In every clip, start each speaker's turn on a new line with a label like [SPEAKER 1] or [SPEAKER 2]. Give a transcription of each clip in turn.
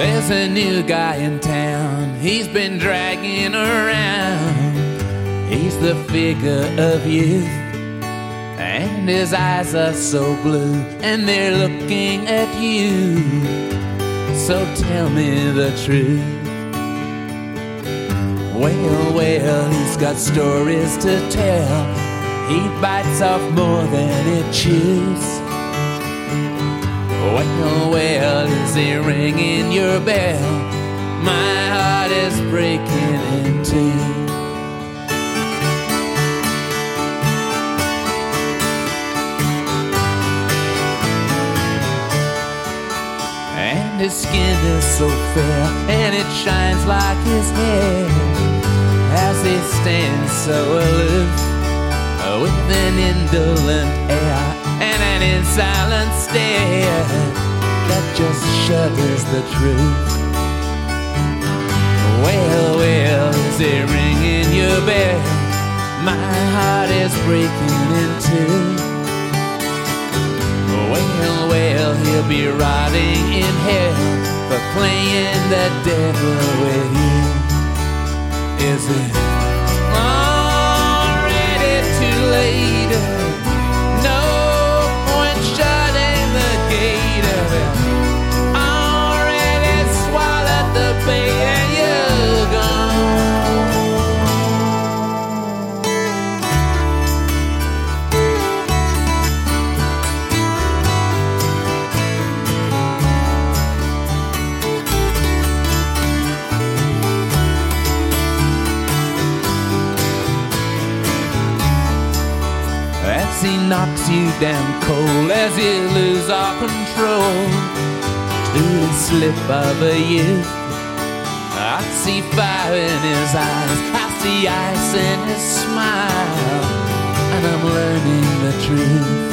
[SPEAKER 1] There's a new guy in town, he's been dragging around. He's the figure of youth, and his eyes are so blue, and they're looking at you. So tell me the truth. Well, well, he's got stories to tell. He bites off more than he chews. Well, well, is he ringing your bell? My heart is breaking in two. And his skin is so fair, and it shines like his hair as he stands so aloof uh, with an indolent air and an insolent stare that just shudders the truth. Well, well, is it ringing your bell? My heart is breaking in two. Well, well, he'll be rotting in hell for playing the devil with you. Is it As he knocks you down cold, as you lose all control to the slip of a youth. I see fire in his eyes, I see ice in his smile, and I'm learning the truth.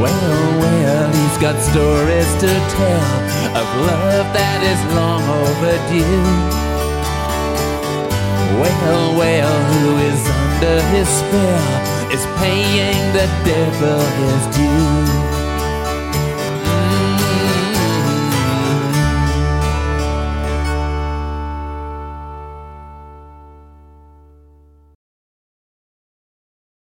[SPEAKER 1] Well, well, he's got stories to tell of love that is long overdue. Well, well, who is under his spell the devil is due.